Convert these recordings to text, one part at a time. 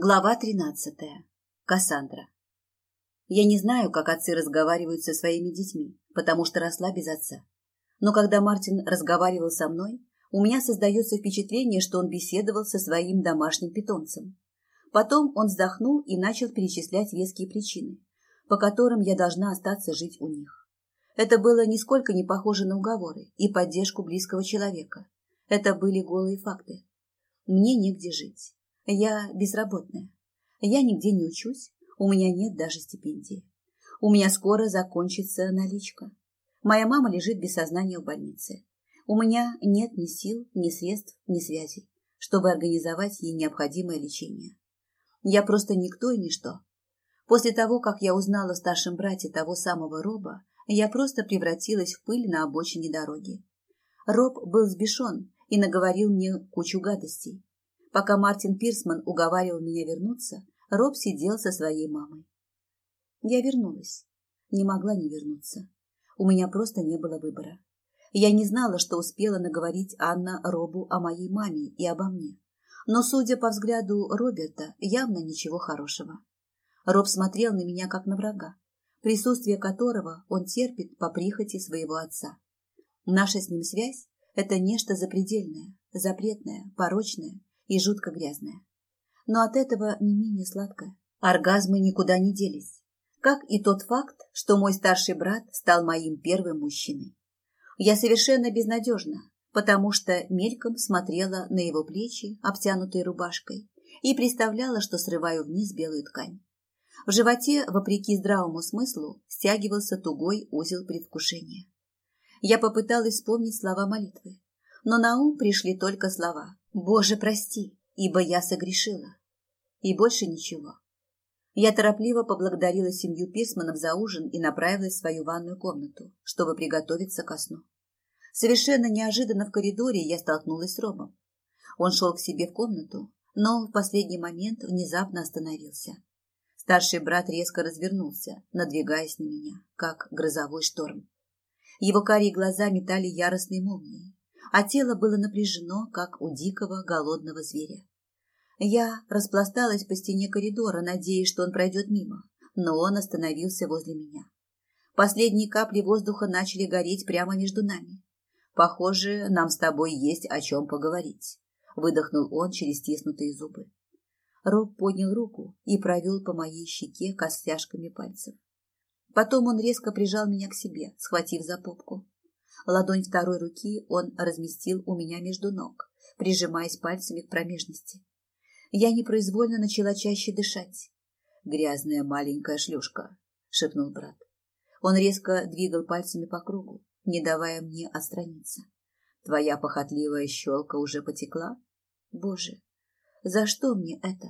Глава тринадцатая. Кассандра. Я не знаю, как отцы разговаривают со своими детьми, потому что росла без отца. Но когда Мартин разговаривал со мной, у меня создается впечатление, что он беседовал со своим домашним питомцем. Потом он вздохнул и начал перечислять веские причины, по которым я должна остаться жить у них. Это было нисколько не похоже на уговоры и поддержку близкого человека. Это были голые факты. Мне негде жить. Я безработная. Я нигде не учусь, у меня нет даже стипендии. У меня скоро закончится наличка. Моя мама лежит без сознания в больнице. У меня нет ни сил, ни средств, ни связей, чтобы организовать ей необходимое лечение. Я просто никто и ничто. После того, как я узнала в старшем брате того самого Роба, я просто превратилась в пыль на обочине дороги. Роб был сбешен и наговорил мне кучу гадостей. Пока Мартин Пирсман уговаривал меня вернуться, Роб сидел со своей мамой. Я вернулась. Не могла не вернуться. У меня просто не было выбора. Я не знала, что успела наговорить Анна Робу о моей маме и обо мне. Но, судя по взгляду Роберта, явно ничего хорошего. Роб смотрел на меня как на врага, присутствие которого он терпит по прихоти своего отца. Наша с ним связь – это нечто запредельное, запретное, порочное и жутко грязная. Но от этого не менее сладкое. Оргазмы никуда не делись. Как и тот факт, что мой старший брат стал моим первым мужчиной. Я совершенно безнадежна, потому что мельком смотрела на его плечи, обтянутые рубашкой, и представляла, что срываю вниз белую ткань. В животе, вопреки здравому смыслу, стягивался тугой узел предвкушения. Я попыталась вспомнить слова молитвы, но на ум пришли только слова Боже, прости, ибо я согрешила. И больше ничего. Я торопливо поблагодарила семью Пирсманов за ужин и направилась в свою ванную комнату, чтобы приготовиться ко сну. Совершенно неожиданно в коридоре я столкнулась с Робом. Он шел к себе в комнату, но в последний момент внезапно остановился. Старший брат резко развернулся, надвигаясь на меня, как грозовой шторм. Его карие глаза метали яростные молнии а тело было напряжено, как у дикого голодного зверя. Я распласталась по стене коридора, надеясь, что он пройдет мимо, но он остановился возле меня. Последние капли воздуха начали гореть прямо между нами. Похоже, нам с тобой есть о чем поговорить, выдохнул он через стиснутые зубы. Роб поднял руку и провел по моей щеке костяшками пальцев. Потом он резко прижал меня к себе, схватив за попку. Ладонь второй руки он разместил у меня между ног, прижимаясь пальцами к промежности. Я непроизвольно начала чаще дышать. «Грязная маленькая шлюшка», — шепнул брат. Он резко двигал пальцами по кругу, не давая мне отстраниться. «Твоя похотливая щелка уже потекла? Боже, за что мне это?»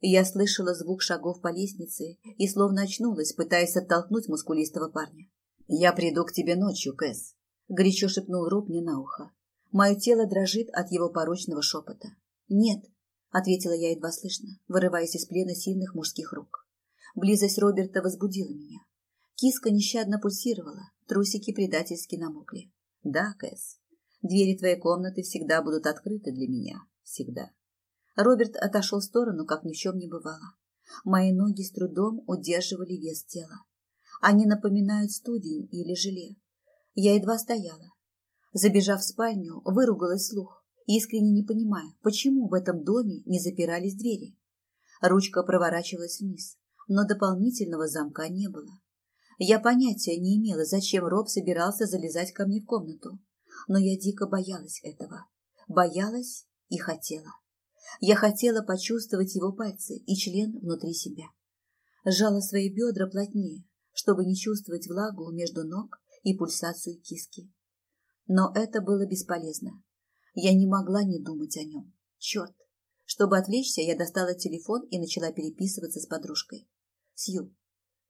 Я слышала звук шагов по лестнице и словно очнулась, пытаясь оттолкнуть мускулистого парня. «Я приду к тебе ночью, Кэс», — горячо шепнул Роб мне на ухо. Мое тело дрожит от его порочного шепота. «Нет», — ответила я едва слышно, вырываясь из плена сильных мужских рук. Близость Роберта возбудила меня. Киска нещадно пульсировала, трусики предательски намокли. «Да, Кэс, двери твоей комнаты всегда будут открыты для меня. Всегда». Роберт отошел в сторону, как ни в чем не бывало. Мои ноги с трудом удерживали вес тела. Они напоминают студень или желе. Я едва стояла. Забежав в спальню, выругалась слух, искренне не понимая, почему в этом доме не запирались двери. Ручка проворачивалась вниз, но дополнительного замка не было. Я понятия не имела, зачем Роб собирался залезать ко мне в комнату, но я дико боялась этого. Боялась и хотела. Я хотела почувствовать его пальцы и член внутри себя. Сжала свои бедра плотнее, чтобы не чувствовать влагу между ног и пульсацию киски. Но это было бесполезно. Я не могла не думать о нем. Черт! Чтобы отвлечься, я достала телефон и начала переписываться с подружкой. Сью,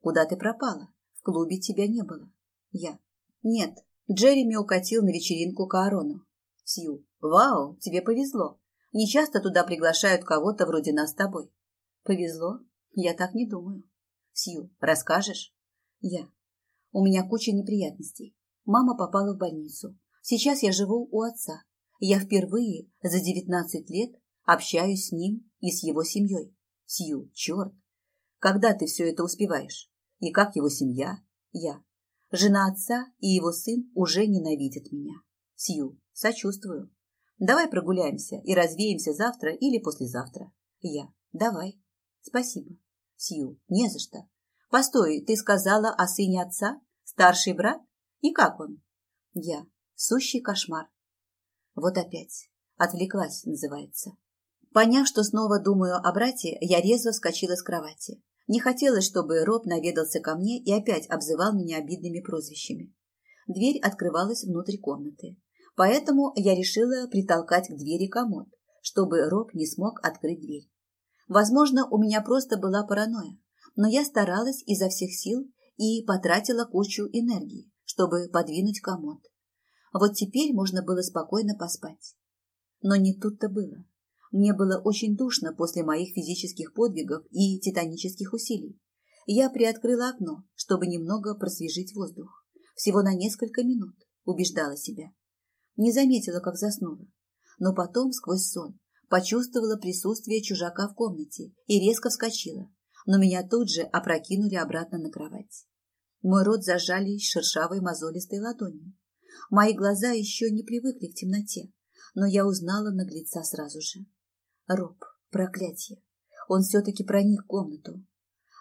куда ты пропала? В клубе тебя не было. Я. Нет, Джереми укатил на вечеринку к Аарону. Сью. Вау, тебе повезло. Не часто туда приглашают кого-то вроде нас с тобой. Повезло? Я так не думаю. Сью, расскажешь? Я. У меня куча неприятностей. Мама попала в больницу. Сейчас я живу у отца. Я впервые за 19 лет общаюсь с ним и с его семьей. Сью, черт. Когда ты все это успеваешь? И как его семья? Я. Жена отца и его сын уже ненавидят меня. Сью, сочувствую. Давай прогуляемся и развеемся завтра или послезавтра. Я. Давай. Спасибо. Сью. Не за что. Постой, ты сказала о сыне отца? Старший брат? И как он? Я. Сущий кошмар. Вот опять. Отвлеклась, называется. Поняв, что снова думаю о брате, я резво вскочила с кровати. Не хотелось, чтобы Роб наведался ко мне и опять обзывал меня обидными прозвищами. Дверь открывалась внутрь комнаты. Поэтому я решила притолкать к двери комод, чтобы Роб не смог открыть дверь. Возможно, у меня просто была паранойя, но я старалась изо всех сил и потратила кучу энергии, чтобы подвинуть комод. Вот теперь можно было спокойно поспать. Но не тут-то было. Мне было очень душно после моих физических подвигов и титанических усилий. Я приоткрыла окно, чтобы немного просвежить воздух. Всего на несколько минут, убеждала себя. Не заметила, как заснула. Но потом, сквозь сон, почувствовала присутствие чужака в комнате и резко вскочила. Но меня тут же опрокинули обратно на кровать. Мой рот зажали шершавой мозолистой ладонью. Мои глаза еще не привыкли к темноте, но я узнала наглеца сразу же. Роб, проклятие. Он все-таки проник в комнату.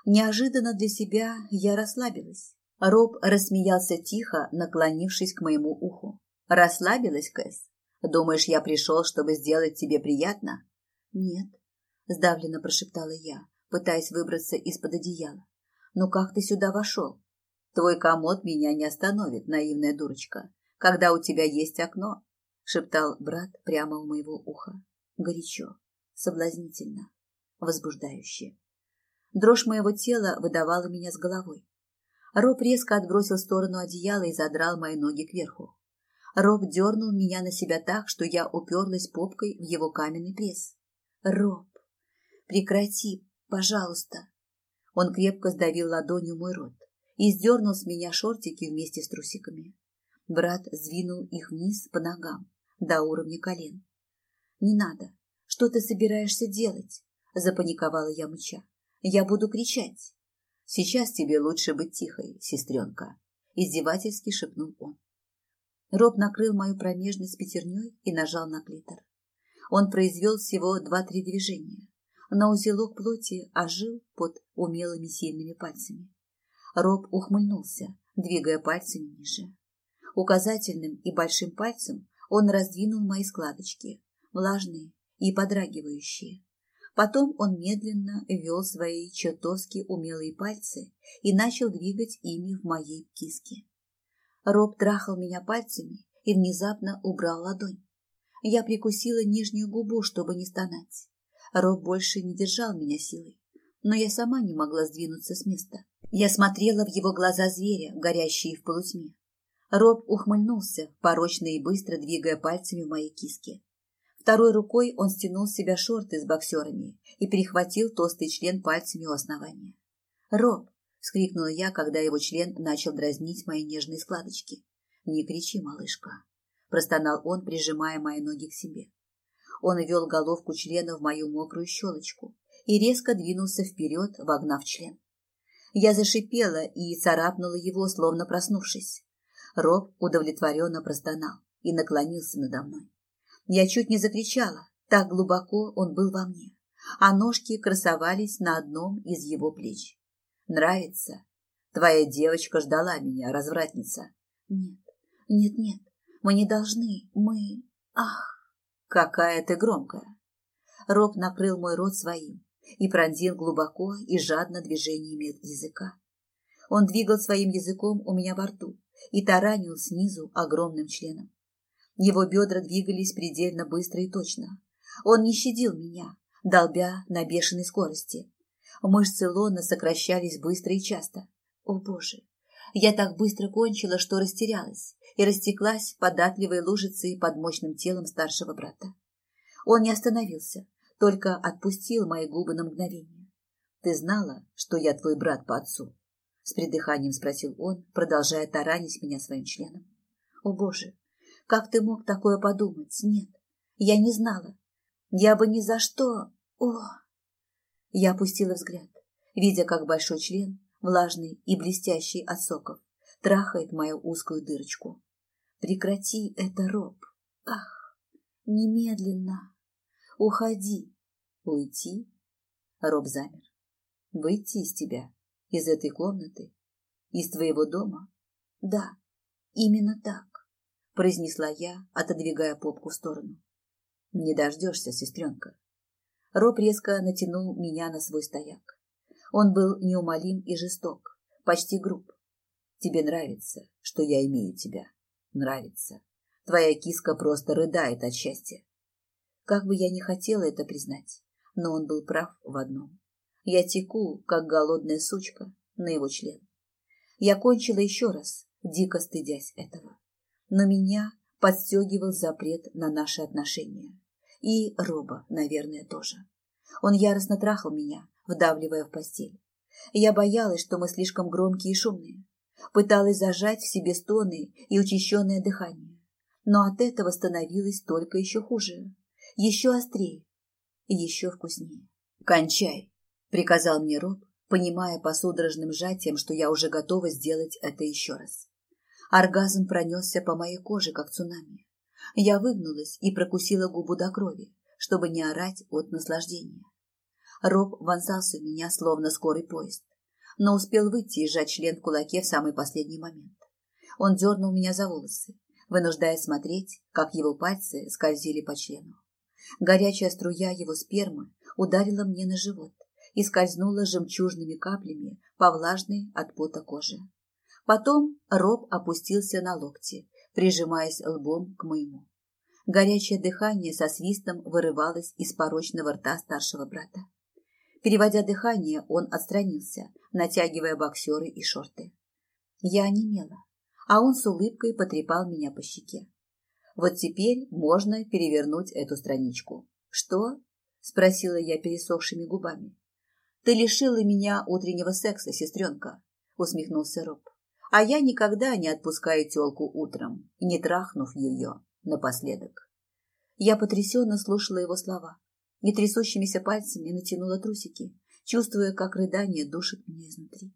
Неожиданно для себя я расслабилась. Роб рассмеялся тихо, наклонившись к моему уху. Расслабилась, Кэс? Думаешь, я пришел, чтобы сделать тебе приятно? Нет, сдавленно прошептала я, пытаясь выбраться из-под одеяла. Ну как ты сюда вошел? Твой комод меня не остановит, наивная дурочка, когда у тебя есть окно, шептал брат прямо у моего уха. Горячо, соблазнительно, возбуждающе. Дрожь моего тела выдавала меня с головой. Роб резко отбросил сторону одеяла и задрал мои ноги кверху. Роб дернул меня на себя так, что я уперлась попкой в его каменный пресс. «Роб, прекрати, пожалуйста!» Он крепко сдавил ладонью мой рот и сдернул с меня шортики вместе с трусиками. Брат сдвинул их вниз по ногам, до уровня колен. «Не надо. Что ты собираешься делать?» – запаниковала я мыча. «Я буду кричать». «Сейчас тебе лучше быть тихой, сестренка», – издевательски шепнул он. Роб накрыл мою промежность пятерней и нажал на клитор. Он произвел всего два-три движения, но узелок плоти ожил под умелыми сильными пальцами. Роб ухмыльнулся, двигая пальцами ниже. Указательным и большим пальцем он раздвинул мои складочки, влажные и подрагивающие. Потом он медленно ввел свои чертовски умелые пальцы и начал двигать ими в моей киске. Роб трахал меня пальцами и внезапно убрал ладонь. Я прикусила нижнюю губу, чтобы не стонать. Роб больше не держал меня силой, но я сама не могла сдвинуться с места. Я смотрела в его глаза зверя, горящие в полутьме. Роб ухмыльнулся, порочно и быстро двигая пальцами в моей киске. Второй рукой он стянул с себя шорты с боксерами и перехватил толстый член пальцами у основания. «Роб, вскрикнула я, когда его член начал дразнить мои нежные складочки. «Не кричи, малышка!» – простонал он, прижимая мои ноги к себе. Он ввел головку члена в мою мокрую щелочку и резко двинулся вперед, вогнав член. Я зашипела и царапнула его, словно проснувшись. Роб удовлетворенно простонал и наклонился надо мной. Я чуть не закричала, так глубоко он был во мне, а ножки красовались на одном из его плеч. Нравится? Твоя девочка ждала меня, развратница. Нет, нет, нет, мы не должны, мы... Ах, какая ты громкая. Роб накрыл мой рот своим и пронзил глубоко и жадно движениями языка. Он двигал своим языком у меня во рту и таранил снизу огромным членом. Его бедра двигались предельно быстро и точно. Он не щадил меня, долбя на бешеной скорости, Мышцы лона сокращались быстро и часто. О, Боже! Я так быстро кончила, что растерялась и растеклась податливой лужицей под мощным телом старшего брата. Он не остановился, только отпустил мои губы на мгновение. «Ты знала, что я твой брат по отцу?» С придыханием спросил он, продолжая таранить меня своим членом. «О, Боже! Как ты мог такое подумать? Нет, я не знала. Я бы ни за что... О!» Я опустила взгляд, видя, как большой член, влажный и блестящий от соков, трахает мою узкую дырочку. Прекрати это, Роб. Ах, немедленно. Уходи. Уйти? Роб замер. Выйти из тебя, из этой комнаты, из твоего дома? Да, именно так, произнесла я, отодвигая попку в сторону. Не дождешься, сестренка. Роб резко натянул меня на свой стояк. Он был неумолим и жесток, почти груб. Тебе нравится, что я имею тебя. Нравится. Твоя киска просто рыдает от счастья. Как бы я ни хотела это признать, но он был прав в одном. Я теку, как голодная сучка, на его член. Я кончила еще раз, дико стыдясь этого. Но меня подстегивал запрет на наши отношения. И Роба, наверное, тоже. Он яростно трахал меня, вдавливая в постель. Я боялась, что мы слишком громкие и шумные. Пыталась зажать в себе стоны и учащенное дыхание. Но от этого становилось только еще хуже. Еще острее. Еще вкуснее. «Кончай!» приказал мне Роб, понимая по судорожным сжатиям, что я уже готова сделать это еще раз. Оргазм пронесся по моей коже, как цунами. Я выгнулась и прокусила губу до крови, чтобы не орать от наслаждения. Роб вонзался в меня, словно скорый поезд, но успел выйти сжать член в кулаке в самый последний момент. Он дернул меня за волосы, вынуждая смотреть, как его пальцы скользили по члену. Горячая струя его спермы ударила мне на живот, и скользнула жемчужными каплями по влажной от пота коже. Потом Роб опустился на локти, прижимаясь лбом к моему. Горячее дыхание со свистом вырывалось из порочного рта старшего брата. Переводя дыхание, он отстранился, натягивая боксеры и шорты. Я онемела, а он с улыбкой потрепал меня по щеке. Вот теперь можно перевернуть эту страничку. Что? спросила я пересохшими губами. Ты лишила меня утреннего секса, сестренка, усмехнулся Роб. А я никогда не отпускаю телку утром, не трахнув ее напоследок. Я потрясенно слушала его слова и трясущимися пальцами натянула трусики, чувствуя, как рыдание душит меня изнутри.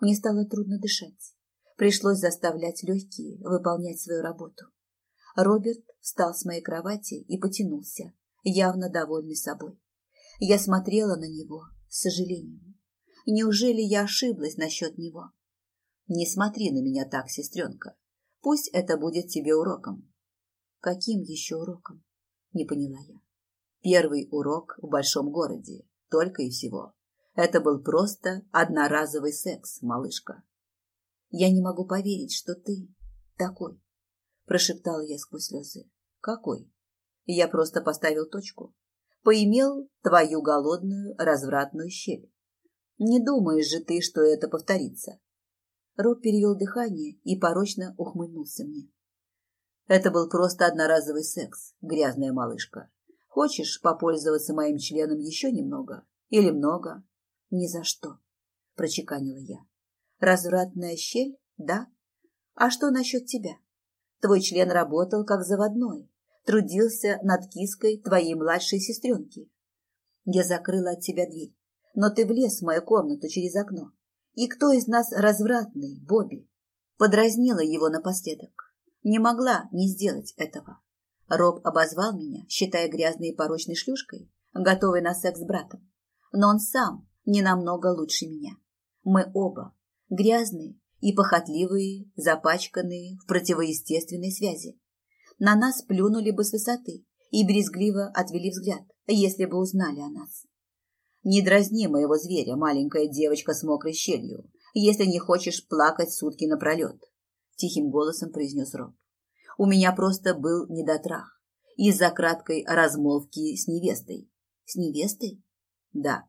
Мне стало трудно дышать. Пришлось заставлять легкие выполнять свою работу. Роберт встал с моей кровати и потянулся, явно довольный собой. Я смотрела на него, с сожалением. Неужели я ошиблась насчет него? Не смотри на меня так, сестренка. Пусть это будет тебе уроком. Каким еще уроком? Не поняла я. Первый урок в большом городе, только и всего. Это был просто одноразовый секс, малышка. Я не могу поверить, что ты такой, прошептала я сквозь слезы. Какой? Я просто поставил точку поимел твою голодную развратную щель. Не думаешь же ты, что это повторится? Роб перевел дыхание и порочно ухмыльнулся мне. Это был просто одноразовый секс, грязная малышка. Хочешь попользоваться моим членом еще немного? Или много? Ни за что, прочеканила я. Развратная щель, да? А что насчет тебя? Твой член работал как заводной, трудился над киской твоей младшей сестренки. Я закрыла от тебя дверь, но ты влез в мою комнату через окно. И кто из нас развратный, Бобби? Подразнила его напоследок. Не могла не сделать этого. Роб обозвал меня, считая грязной и порочной шлюшкой, готовой на секс с братом. Но он сам не намного лучше меня. Мы оба грязные и похотливые, запачканные в противоестественной связи на нас плюнули бы с высоты и брезгливо отвели взгляд, если бы узнали о нас. Не дразни моего зверя, маленькая девочка с мокрой щелью, если не хочешь плакать сутки напролет, — тихим голосом произнес Роб. У меня просто был недотрах из-за краткой размолвки с невестой. С невестой? Да.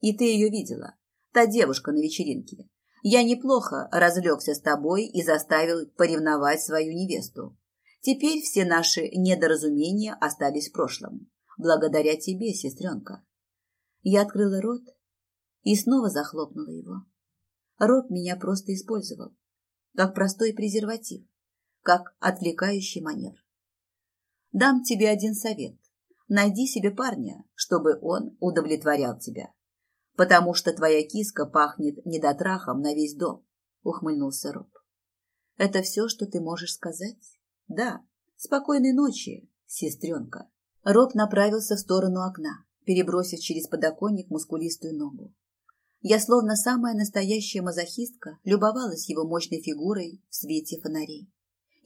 И ты ее видела. Та девушка на вечеринке. Я неплохо разлегся с тобой и заставил поревновать свою невесту. Теперь все наши недоразумения остались в прошлом. Благодаря тебе, сестренка. Я открыла рот и снова захлопнула его. Рот меня просто использовал, как простой презерватив, как отвлекающий маневр. Дам тебе один совет. Найди себе парня, чтобы он удовлетворял тебя. потому что твоя киска пахнет недотрахом на весь дом, ухмыльнулся Роб. Это все, что ты можешь сказать? Да. Спокойной ночи, сестренка. Роб направился в сторону окна, перебросив через подоконник мускулистую ногу. Я, словно самая настоящая мазохистка, любовалась его мощной фигурой в свете фонарей.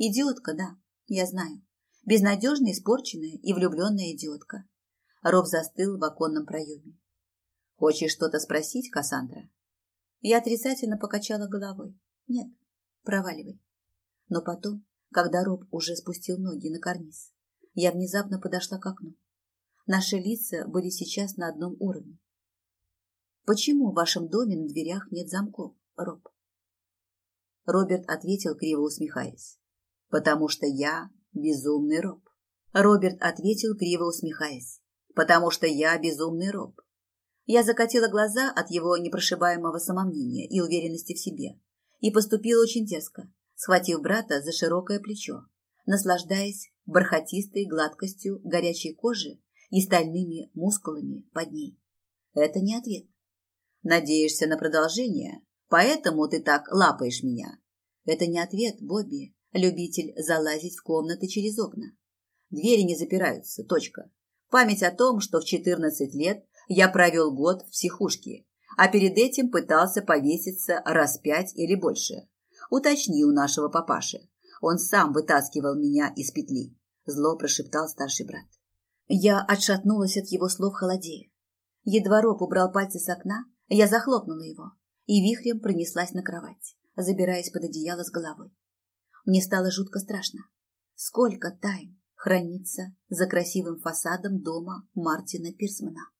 Идиотка, да, я знаю. Безнадежно испорченная и влюбленная идиотка. Роб застыл в оконном проеме. «Хочешь что-то спросить, Кассандра?» Я отрицательно покачала головой. «Нет, проваливай». Но потом, когда Роб уже спустил ноги на карниз, я внезапно подошла к окну. Наши лица были сейчас на одном уровне. Почему в вашем доме на дверях нет замков, Роб? Роберт ответил, криво усмехаясь. Потому что я безумный Роб. Роберт ответил, криво усмехаясь. Потому что я безумный Роб. Я закатила глаза от его непрошибаемого самомнения и уверенности в себе и поступила очень дерзко, схватив брата за широкое плечо, наслаждаясь бархатистой гладкостью горячей кожи и стальными мускулами под ней. Это не ответ. Надеешься на продолжение, поэтому ты так лапаешь меня. Это не ответ, Бобби, любитель залазить в комнаты через окна. Двери не запираются, точка. Память о том, что в 14 лет я провел год в психушке, а перед этим пытался повеситься раз пять или больше. Уточни у нашего папаши. Он сам вытаскивал меня из петли. Зло прошептал старший брат. Я отшатнулась от его слов холодея. Едва Роб убрал пальцы с окна, я захлопнула его и вихрем пронеслась на кровать, забираясь под одеяло с головой. Мне стало жутко страшно. Сколько тайн хранится за красивым фасадом дома Мартина Пирсмана.